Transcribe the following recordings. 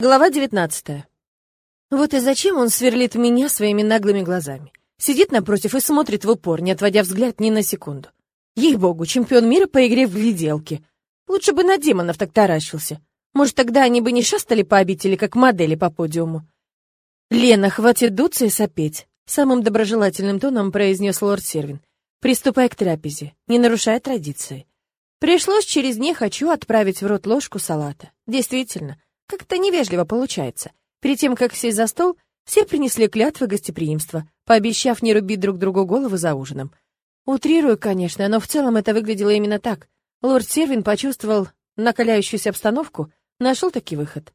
Глава 19. Вот и зачем он сверлит меня своими наглыми глазами. Сидит напротив и смотрит в упор, не отводя взгляд ни на секунду. Ей-богу, чемпион мира по игре в гляделки. Лучше бы на демонов так таращился. Может, тогда они бы не шастали по обители, как модели по подиуму. «Лена, хватит дуться и сопеть», — самым доброжелательным тоном произнес лорд Сервин. «Приступай к трапезе, не нарушая традиции». Пришлось через «не хочу» отправить в рот ложку салата. Действительно, как-то невежливо получается. Перед тем, как сесть за стол, все принесли клятвы гостеприимства, пообещав не рубить друг другу головы за ужином. Утрирую, конечно, но в целом это выглядело именно так. Лорд Сервин почувствовал накаляющуюся обстановку, нашел таки выход.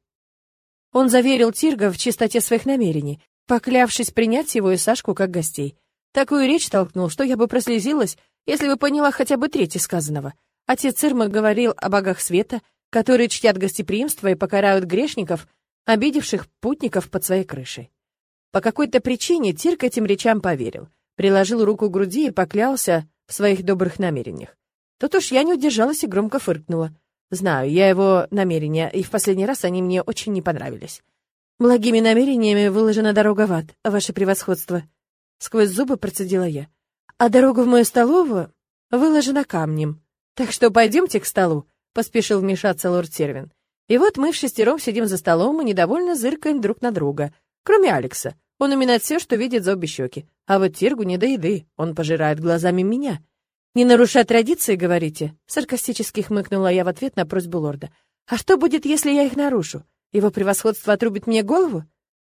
Он заверил Тирга в чистоте своих намерений, поклявшись принять его и Сашку как гостей. Такую речь толкнул, что я бы прослезилась, если бы поняла хотя бы треть сказанного. Отец Ирма говорил о богах света, которые чтят гостеприимство и покарают грешников, обидевших путников под своей крышей. По какой-то причине Тирк этим речам поверил, приложил руку к груди и поклялся в своих добрых намерениях. Тут уж я не удержалась и громко фыркнула. Знаю, я его намерения, и в последний раз они мне очень не понравились. Благими намерениями выложена дорога в ад, ваше превосходство. Сквозь зубы процедила я. А дорога в мою столовую выложена камнем. Так что пойдемте к столу поспешил вмешаться лорд Сервин. И вот мы в шестером сидим за столом и недовольно зыркаем друг на друга. Кроме Алекса. Он уминает все, что видит за обе щеки. А вот Тиргу не до еды. Он пожирает глазами меня. «Не нарушать традиции, говорите?» Саркастически хмыкнула я в ответ на просьбу лорда. «А что будет, если я их нарушу? Его превосходство отрубит мне голову?»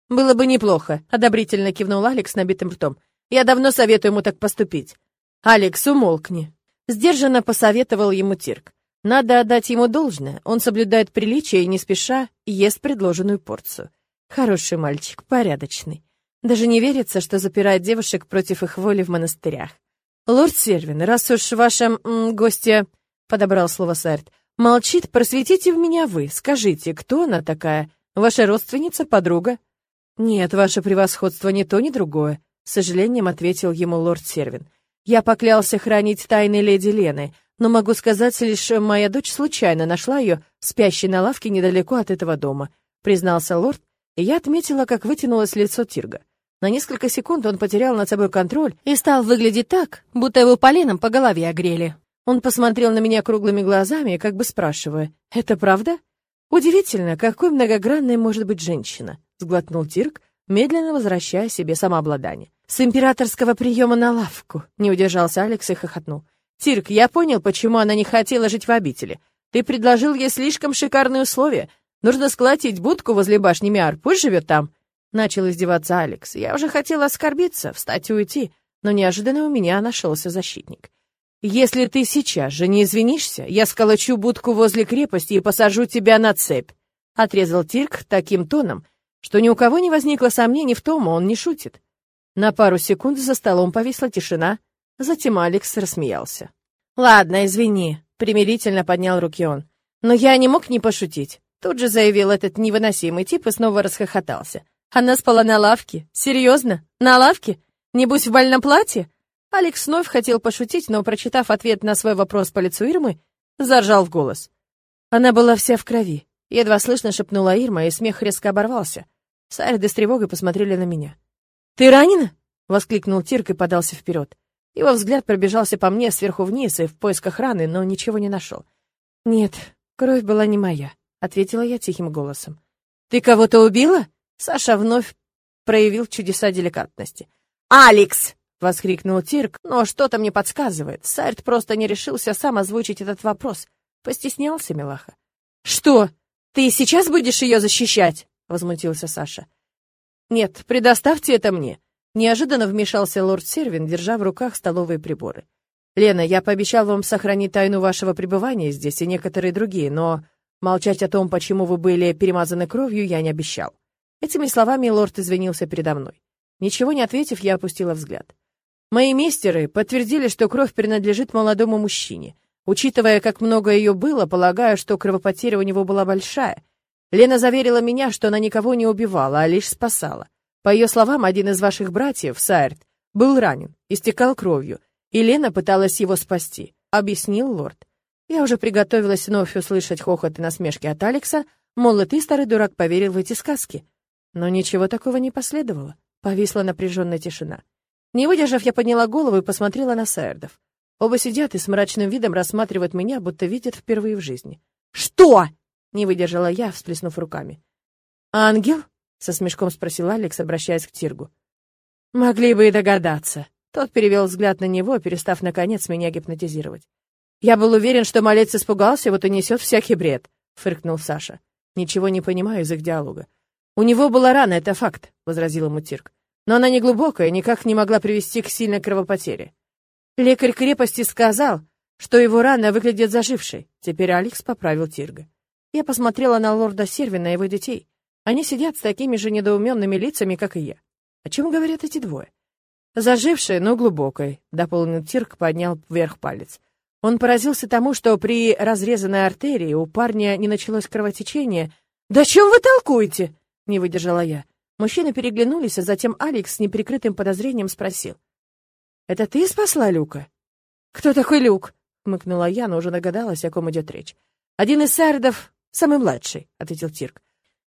«Было бы неплохо», — одобрительно кивнул Алекс набитым ртом. «Я давно советую ему так поступить». «Алекс, умолкни», — сдержанно посоветовал ему Тирк. Надо отдать ему должное, он соблюдает приличие и не спеша ест предложенную порцию. Хороший мальчик, порядочный. Даже не верится, что запирает девушек против их воли в монастырях. «Лорд Сервин, раз уж ваша м, гостья...» — подобрал слово Сарт. «Молчит, просветите в меня вы. Скажите, кто она такая? Ваша родственница, подруга?» «Нет, ваше превосходство ни то, ни другое», — с сожалением ответил ему лорд Сервин. «Я поклялся хранить тайны леди Лены, но могу сказать лишь, моя дочь случайно нашла ее спящей на лавке недалеко от этого дома», — признался лорд, и я отметила, как вытянулось лицо Тирга. На несколько секунд он потерял над собой контроль и стал выглядеть так, будто его поленом по голове огрели. Он посмотрел на меня круглыми глазами, как бы спрашивая, «Это правда?» «Удивительно, какой многогранной может быть женщина», — сглотнул Тирк, медленно возвращая себе самообладание. «С императорского приема на лавку», — не удержался Алекс и хохотнул. Тирк, я понял, почему она не хотела жить в обители. Ты предложил ей слишком шикарные условия. Нужно сколотить будку возле башни Миар, пусть живет там. Начал издеваться Алекс. Я уже хотел оскорбиться, встать и уйти, но неожиданно у меня нашелся защитник. Если ты сейчас же не извинишься, я сколочу будку возле крепости и посажу тебя на цепь. Отрезал Тирк таким тоном, что ни у кого не возникло сомнений в том, он не шутит. На пару секунд за столом повисла тишина, Затем Алекс рассмеялся. «Ладно, извини», — примирительно поднял руки он. «Но я не мог не пошутить». Тут же заявил этот невыносимый тип и снова расхохотался. «Она спала на лавке? Серьезно? На лавке? Небось, в больном платье?» Алекс вновь хотел пошутить, но, прочитав ответ на свой вопрос по лицу Ирмы, заржал в голос. Она была вся в крови. Едва слышно шепнула Ирма, и смех резко оборвался. Сайрды с тревогой посмотрели на меня. «Ты ранена?» — воскликнул Тирк и подался вперед. Его взгляд пробежался по мне сверху вниз и в поисках раны, но ничего не нашел. «Нет, кровь была не моя», — ответила я тихим голосом. «Ты кого-то убила?» Саша вновь проявил чудеса деликатности. «Алекс!» — воскликнул Тирк, но что-то мне подсказывает. Сайрт просто не решился сам озвучить этот вопрос. Постеснялся Милаха. «Что? Ты сейчас будешь ее защищать?» — возмутился Саша. «Нет, предоставьте это мне. Неожиданно вмешался лорд Сервин, держа в руках столовые приборы. «Лена, я пообещал вам сохранить тайну вашего пребывания здесь и некоторые другие, но молчать о том, почему вы были перемазаны кровью, я не обещал». Этими словами лорд извинился передо мной. Ничего не ответив, я опустила взгляд. Мои мистеры подтвердили, что кровь принадлежит молодому мужчине. Учитывая, как много ее было, полагаю, что кровопотеря у него была большая. Лена заверила меня, что она никого не убивала, а лишь спасала. По ее словам, один из ваших братьев, Сайрт, был ранен, истекал кровью, и Лена пыталась его спасти, объяснил лорд. Я уже приготовилась вновь услышать хохот и насмешки от Алекса, Мол, и ты, старый дурак, поверил в эти сказки. Но ничего такого не последовало. Повисла напряженная тишина. Не выдержав, я подняла голову и посмотрела на Сайердов. Оба сидят и с мрачным видом рассматривают меня, будто видят впервые в жизни. «Что?» — не выдержала я, всплеснув руками. «Ангел?» — со смешком спросил Алекс, обращаясь к Тиргу. «Могли бы и догадаться». Тот перевел взгляд на него, перестав, наконец, меня гипнотизировать. «Я был уверен, что малец испугался, вот и несет всякий бред», — фыркнул Саша. «Ничего не понимаю из их диалога». «У него была рана, это факт», — возразил ему Тирк. «Но она не глубокая, никак не могла привести к сильной кровопотере. Лекарь крепости сказал, что его рана выглядит зажившей. Теперь Алекс поправил Тирга. Я посмотрела на лорда Сервина и его детей. Они сидят с такими же недоуменными лицами, как и я. О чем говорят эти двое? Зажившей, но глубокой, дополнил Тирк, поднял вверх палец. Он поразился тому, что при разрезанной артерии у парня не началось кровотечение. «Да чем вы толкуете?» — не выдержала я. Мужчины переглянулись, а затем Алекс с неприкрытым подозрением спросил. «Это ты спасла Люка?» «Кто такой Люк?» — хмыкнула я, но уже догадалась, о ком идет речь. «Один из сардов, самый младший», — ответил Тирк.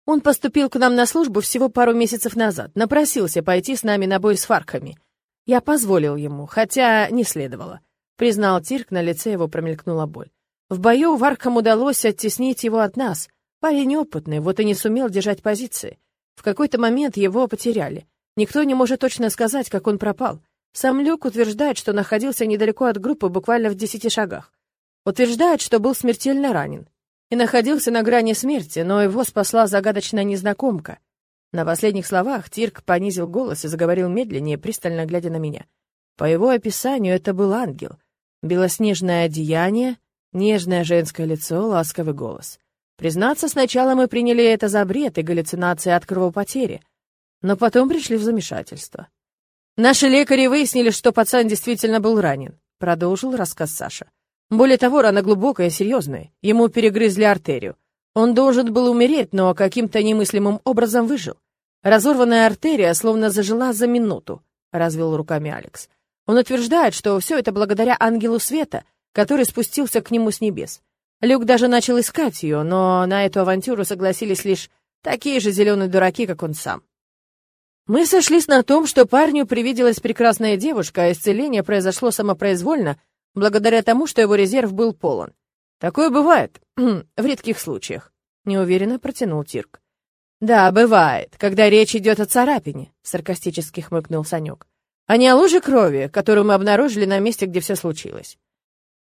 «Он поступил к нам на службу всего пару месяцев назад, напросился пойти с нами на бой с фарками. Я позволил ему, хотя не следовало». Признал Тирк, на лице его промелькнула боль. В бою Варкам удалось оттеснить его от нас. Парень опытный, вот и не сумел держать позиции. В какой-то момент его потеряли. Никто не может точно сказать, как он пропал. Сам Люк утверждает, что находился недалеко от группы, буквально в десяти шагах. Утверждает, что был смертельно ранен. И находился на грани смерти, но его спасла загадочная незнакомка. На последних словах Тирк понизил голос и заговорил медленнее, пристально глядя на меня. По его описанию это был ангел. Белоснежное одеяние, нежное женское лицо, ласковый голос. Признаться, сначала мы приняли это за бред и галлюцинации от кровопотери, но потом пришли в замешательство. Наши лекари выяснили, что пацан действительно был ранен, продолжил рассказ Саша. Более того, рана глубокая, серьезная. Ему перегрызли артерию. Он должен был умереть, но каким-то немыслимым образом выжил. Разорванная артерия словно зажила за минуту, развел руками Алекс. Он утверждает, что все это благодаря ангелу света, который спустился к нему с небес. Люк даже начал искать ее, но на эту авантюру согласились лишь такие же зеленые дураки, как он сам. Мы сошлись на том, что парню привиделась прекрасная девушка, а исцеление произошло самопроизвольно, благодаря тому, что его резерв был полон. Такое бывает, в редких случаях, неуверенно протянул Тирк. Да, бывает, когда речь идет о царапине, саркастически хмыкнул Санек. А не о луже крови, которую мы обнаружили на месте, где все случилось.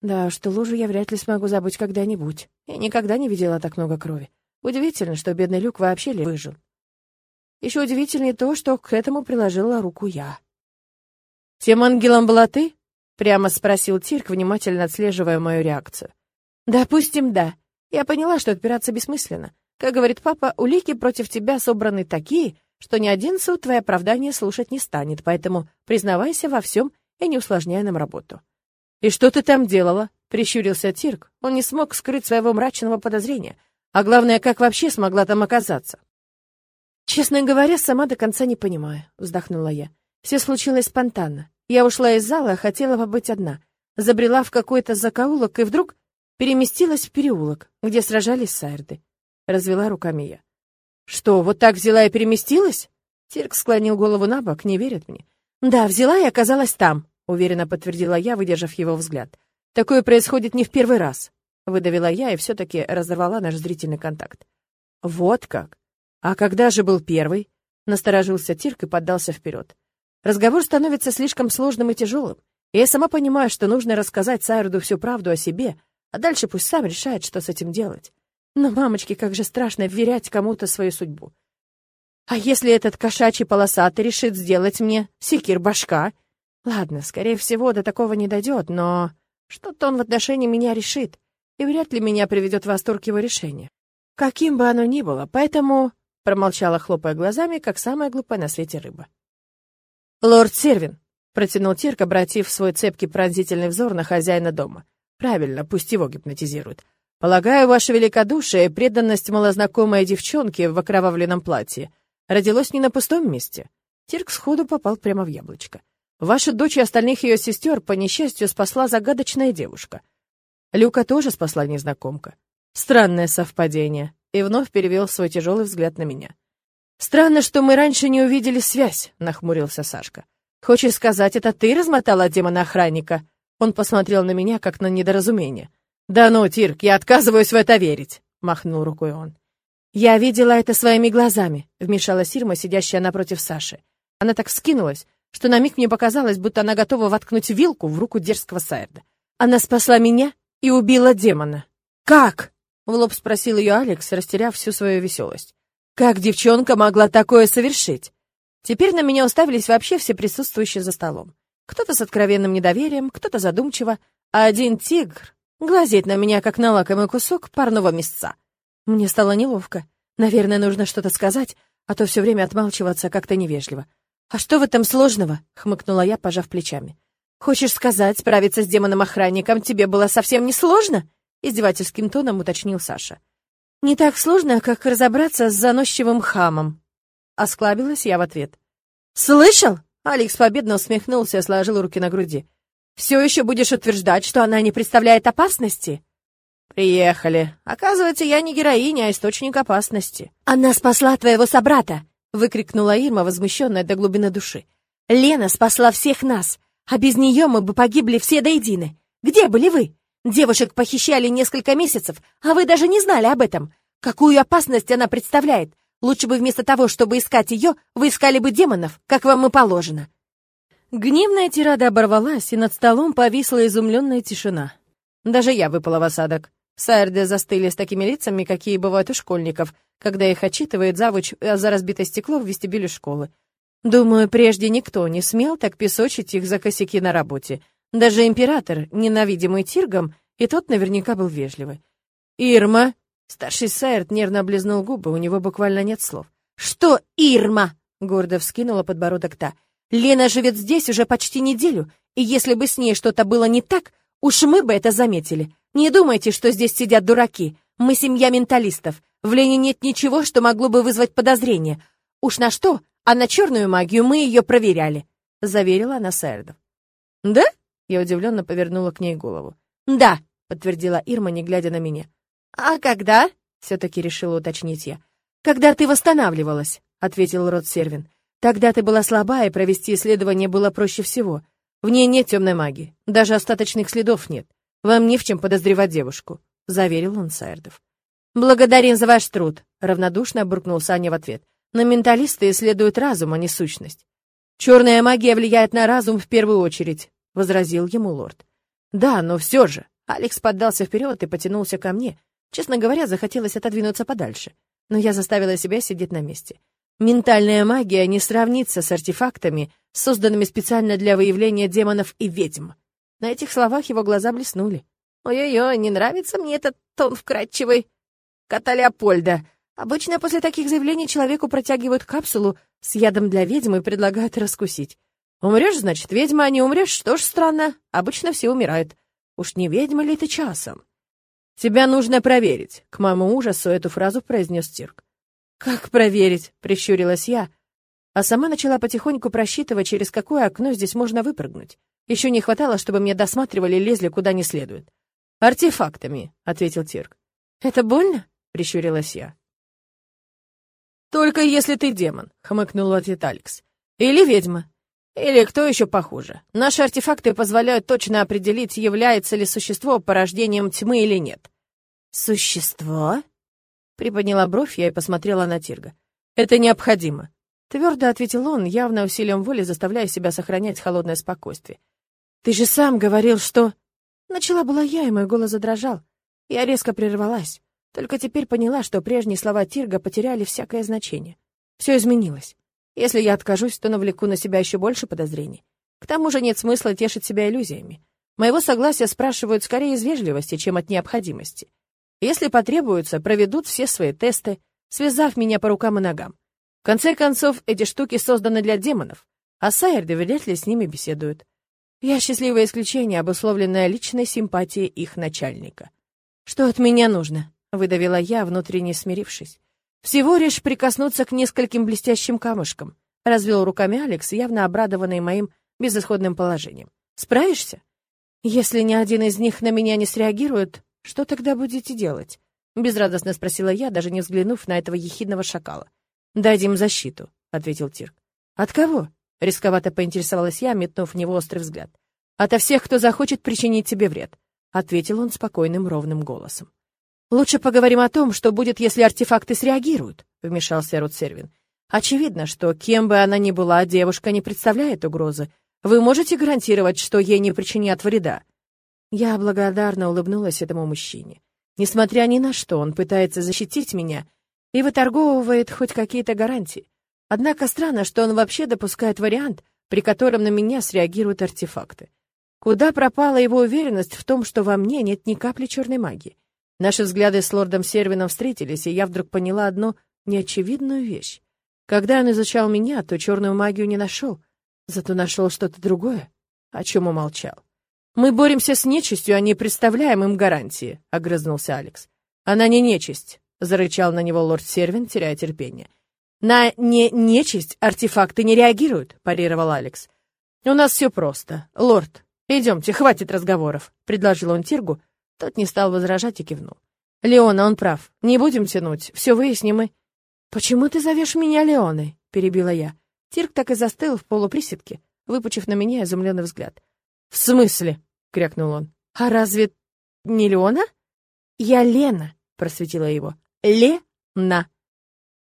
Да, что лужу я вряд ли смогу забыть когда-нибудь. Я никогда не видела так много крови. Удивительно, что бедный Люк вообще ли выжил. Еще удивительнее то, что к этому приложила руку я. «Тем ангелом была ты?» — прямо спросил Тирк, внимательно отслеживая мою реакцию. «Допустим, да. Я поняла, что отпираться бессмысленно. Как говорит папа, улики против тебя собраны такие, что ни один суд твое оправдание слушать не станет, поэтому признавайся во всем и не усложняй нам работу». «И что ты там делала?» — прищурился Тирк. Он не смог скрыть своего мрачного подозрения. А главное, как вообще смогла там оказаться? «Честно говоря, сама до конца не понимаю», — вздохнула я. «Все случилось спонтанно. Я ушла из зала, хотела побыть одна. Забрела в какой-то закоулок и вдруг переместилась в переулок, где сражались сайды. Развела руками я. «Что, вот так взяла и переместилась?» Тирк склонил голову на бок, не верит мне. «Да, взяла и оказалась там», — уверенно подтвердила я, выдержав его взгляд. «Такое происходит не в первый раз», — выдавила я и все-таки разорвала наш зрительный контакт. «Вот как! «А когда же был первый?» Насторожился Тирк и поддался вперед. «Разговор становится слишком сложным и тяжелым. И я сама понимаю, что нужно рассказать Сайруду всю правду о себе, а дальше пусть сам решает, что с этим делать. Но, мамочки, как же страшно вверять кому-то свою судьбу. А если этот кошачий полосатый решит сделать мне секир-башка? Ладно, скорее всего, до такого не дойдет, но что-то он в отношении меня решит, и вряд ли меня приведет в восторг его решение. Каким бы оно ни было, поэтому Промолчала, хлопая глазами, как самая глупая на свете рыба. «Лорд Сервин», — протянул Тирк, обратив свой цепкий пронзительный взор на хозяина дома. «Правильно, пусть его гипнотизируют. Полагаю, ваше великодушие и преданность малознакомой девчонке в окровавленном платье родилось не на пустом месте». Тирк сходу попал прямо в яблочко. «Ваша дочь и остальных ее сестер, по несчастью, спасла загадочная девушка. Люка тоже спасла незнакомка. Странное совпадение». и вновь перевел свой тяжелый взгляд на меня. «Странно, что мы раньше не увидели связь», — нахмурился Сашка. «Хочешь сказать, это ты размотала демона-охранника?» Он посмотрел на меня, как на недоразумение. «Да ну, Тирк, я отказываюсь в это верить», — махнул рукой он. «Я видела это своими глазами», — вмешалась Ирма, сидящая напротив Саши. Она так скинулась, что на миг мне показалось, будто она готова воткнуть вилку в руку дерзкого Сайрда. Она спасла меня и убила демона. «Как?» — в лоб спросил ее Алекс, растеряв всю свою веселость. «Как девчонка могла такое совершить?» Теперь на меня уставились вообще все присутствующие за столом. Кто-то с откровенным недоверием, кто-то задумчиво, а один тигр глазеет на меня, как на лакомый кусок парного мясца. Мне стало неловко. Наверное, нужно что-то сказать, а то все время отмалчиваться как-то невежливо. «А что в этом сложного?» — хмыкнула я, пожав плечами. «Хочешь сказать, справиться с демоном-охранником тебе было совсем не сложно?» — издевательским тоном уточнил Саша. «Не так сложно, как разобраться с заносчивым хамом», — осклабилась я в ответ. «Слышал?» — Алекс победно усмехнулся и сложил руки на груди. «Все еще будешь утверждать, что она не представляет опасности?» «Приехали. Оказывается, я не героиня, а источник опасности». «Она спасла твоего собрата!» — выкрикнула Ирма, возмущенная до глубины души. «Лена спасла всех нас, а без нее мы бы погибли все до единой. Где были вы? Девушек похищали несколько месяцев, а вы даже не знали об этом. Какую опасность она представляет? Лучше бы вместо того, чтобы искать ее, вы искали бы демонов, как вам и положено». Гневная тирада оборвалась, и над столом повисла изумленная тишина. Даже я выпала в осадок. Сайрды застыли с такими лицами, какие бывают у школьников, когда их отчитывает завуч за разбитое стекло в вестибюле школы. Думаю, прежде никто не смел так песочить их за косяки на работе. Даже император, ненавидимый Тиргом, и тот наверняка был вежливый. «Ирма!» Старший Сайрт нервно облизнул губы, у него буквально нет слов. «Что Ирма?» — гордо вскинула подбородок та. «Лена живет здесь уже почти неделю, и если бы с ней что-то было не так, уж мы бы это заметили. Не думайте, что здесь сидят дураки. Мы семья менталистов. В Лене нет ничего, что могло бы вызвать подозрение. Уж на что, а на черную магию мы ее проверяли», — заверила она Сайрдов. «Да?» Я удивленно повернула к ней голову. «Да», — подтвердила Ирма, не глядя на меня. «А когда?» — все-таки решила уточнить я. «Когда ты восстанавливалась», — ответил Род Сервин. «Тогда ты была слаба, и провести исследование было проще всего. В ней нет темной магии, даже остаточных следов нет. Вам не в чем подозревать девушку», — заверил он Сайрдов. «Благодарим за ваш труд», — равнодушно буркнул Саня в ответ. «Но менталисты исследуют разум, а не сущность». «Черная магия влияет на разум в первую очередь», — возразил ему лорд. «Да, но все же...» Алекс поддался вперед и потянулся ко мне. Честно говоря, захотелось отодвинуться подальше. Но я заставила себя сидеть на месте. Ментальная магия не сравнится с артефактами, созданными специально для выявления демонов и ведьм. На этих словах его глаза блеснули. «Ой-ой-ой, не нравится мне этот тон вкрадчивый. Кота Леопольда. Обычно после таких заявлений человеку протягивают капсулу с ядом для ведьмы и предлагают раскусить. Умрешь, значит, ведьма, а не умрешь, что ж странно. Обычно все умирают. Уж не ведьма ли ты часом? Тебя нужно проверить. К моему ужасу эту фразу произнес Тирк. Как проверить? Прищурилась я, а сама начала потихоньку просчитывать, через какое окно здесь можно выпрыгнуть. Еще не хватало, чтобы меня досматривали и лезли куда не следует. «Артефактами», — ответил Тирк. «Это больно?» — прищурилась я. «Только если ты демон», — хмыкнул ответ Алекс. «Или ведьма. Или кто еще похуже? Наши артефакты позволяют точно определить, является ли существо порождением тьмы или нет. Существо? Приподняла бровь я и посмотрела на Тирга. Это необходимо. Твердо ответил он, явно усилием воли заставляя себя сохранять холодное спокойствие. Ты же сам говорил, что... Начала была я, и мой голос задрожал. Я резко прервалась. Только теперь поняла, что прежние слова Тирга потеряли всякое значение. Все изменилось. Если я откажусь, то навлеку на себя еще больше подозрений. К тому же нет смысла тешить себя иллюзиями. Моего согласия спрашивают скорее из вежливости, чем от необходимости. Если потребуется, проведут все свои тесты, связав меня по рукам и ногам. В конце концов, эти штуки созданы для демонов, а Сайерды вряд ли с ними беседуют. Я счастливое исключение, обусловленное личной симпатией их начальника. «Что от меня нужно?» — выдавила я, внутренне смирившись. Всего лишь прикоснуться к нескольким блестящим камушкам. Развел руками Алекс, явно обрадованный моим безысходным положением. Справишься? Если ни один из них на меня не среагирует, что тогда будете делать? — безрадостно спросила я, даже не взглянув на этого ехидного шакала. «Дадим защиту», — ответил Тирк. «От кого?» — рисковато поинтересовалась я, метнув в него острый взгляд. «Ото всех, кто захочет причинить тебе вред», — ответил он спокойным ровным голосом. «Лучше поговорим о том, что будет, если артефакты среагируют», — вмешался Рут Сервин. «Очевидно, что кем бы она ни была, девушка не представляет угрозы. Вы можете гарантировать, что ей не причинят вреда?» Я благодарно улыбнулась этому мужчине. Несмотря ни на что, он пытается защитить меня и выторговывает хоть какие-то гарантии. Однако странно, что он вообще допускает вариант, при котором на меня среагируют артефакты. Куда пропала его уверенность в том, что во мне нет ни капли черной магии? Наши взгляды с лордом Сервином встретились, и я вдруг поняла одну неочевидную вещь. Когда он изучал меня, то черную магию не нашел, зато нашел что-то другое, о чем умолчал. «Мы боремся с нечистью, а не представляем им гарантии», — огрызнулся Алекс. «Она не нечисть», — зарычал на него лорд Сервин, теряя терпение. «На не нечисть артефакты не реагируют», — парировал Алекс. «У нас все просто. Лорд, идемте, хватит разговоров», — предложил он Тиргу. Тот не стал возражать и кивнул. «Леона, он прав. Не будем тянуть. Все выясним и...» «Почему ты зовешь меня Леоной?» — перебила я. Тирк так и застыл в полуприседке, выпучив на меня изумленный взгляд. «В смысле?» — крякнул он. «А разве не Леона?» «Я Лена», — просветила его. «Лена».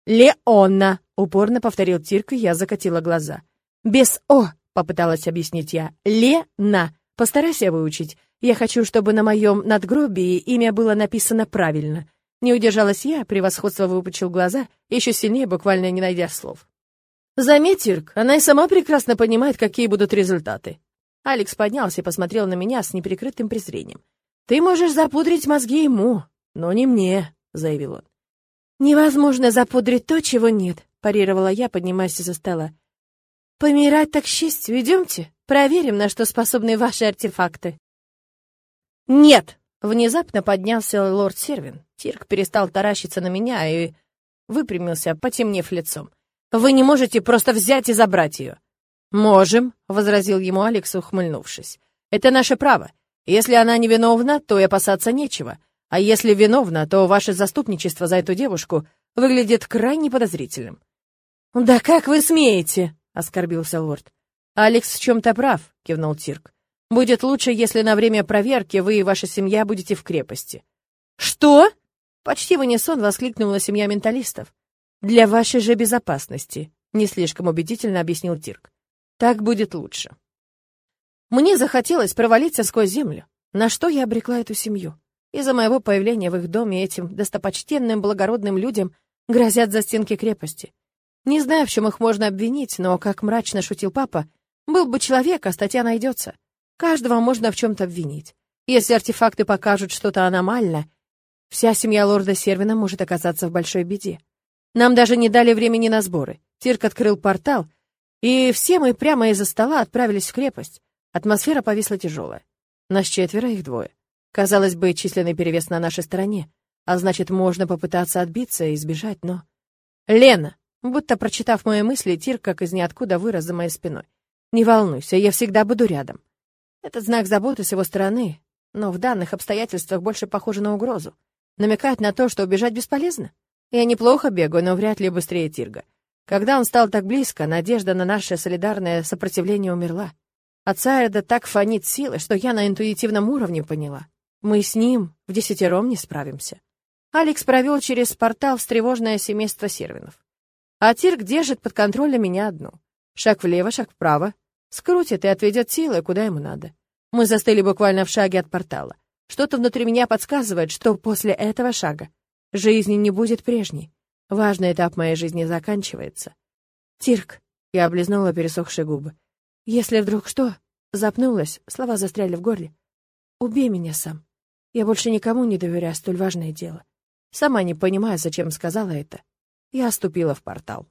«Леона», — упорно повторил Тирк, и я закатила глаза. «Без «о», — попыталась объяснить я. «Лена». Постарайся выучить. Я хочу, чтобы на моем надгробии имя было написано правильно». Не удержалась я, превосходство выпучил глаза, еще сильнее, буквально не найдя слов. «Заметь, Тирк, она и сама прекрасно понимает, какие будут результаты. Алекс поднялся и посмотрел на меня с неприкрытым презрением. «Ты можешь запудрить мозги ему, но не мне», — заявил он. «Невозможно запудрить то, чего нет», — парировала я, поднимаясь из-за стола. «Помирать так счастью, идемте, проверим, на что способны ваши артефакты». «Нет!» — внезапно поднялся лорд Сервин. Тирк перестал таращиться на меня и выпрямился, потемнев лицом. «Вы не можете просто взять и забрать ее. «Можем», — возразил ему Алекс, ухмыльнувшись. «Это наше право. Если она невиновна, то и опасаться нечего. А если виновна, то ваше заступничество за эту девушку выглядит крайне подозрительным». «Да как вы смеете?» — оскорбился лорд. «Алекс в чем-то прав», — кивнул Тирк. «Будет лучше, если на время проверки вы и ваша семья будете в крепости». «Что?» — почти в унисон воскликнула семья менталистов. «Для вашей же безопасности», — не слишком убедительно объяснил Тирк. Так будет лучше. Мне захотелось провалиться сквозь землю. На что я обрекла эту семью? Из-за моего появления в их доме этим достопочтенным благородным людям грозят за стенки крепости. Не знаю, в чем их можно обвинить, но, как мрачно шутил папа, был бы человек, а статья найдется. Каждого можно в чем-то обвинить. Если артефакты покажут что-то аномальное, вся семья лорда Сервина может оказаться в большой беде. Нам даже не дали времени на сборы. Тирк открыл портал, и все мы прямо из-за стола отправились в крепость. Атмосфера повисла тяжелая. Нас четверо, их двое. Казалось бы, численный перевес на нашей стороне, а значит, можно попытаться отбиться и избежать, но... «Лена!» Будто прочитав мои мысли, Тир как из ниоткуда вырос за моей спиной. «Не волнуйся, я всегда буду рядом». Этот знак заботы с его стороны, но в данных обстоятельствах больше похоже на угрозу. Намекает на то, что убежать бесполезно. Я неплохо бегаю, но вряд ли быстрее Тирга. Когда он стал так близко, надежда на наше солидарное сопротивление умерла. От Сайреда так фонит силы, что я на интуитивном уровне поняла. Мы с ним в десятером не справимся. Алекс провел через портал встревоженное семейство сервинов. А Тирк держит под контролем меня одну. Шаг влево, шаг вправо. Скрутит и отведет силы, куда ему надо. Мы застыли буквально в шаге от портала. Что-то внутри меня подсказывает, что после этого шага жизни не будет прежней. Важный этап моей жизни заканчивается. Тирк, я облизнула пересохшие губы. Если вдруг что, запнулась, слова застряли в горле. Убей меня сам. Я больше никому не доверяю столь важное дело. Сама не понимая, зачем сказала это, я ступила в портал.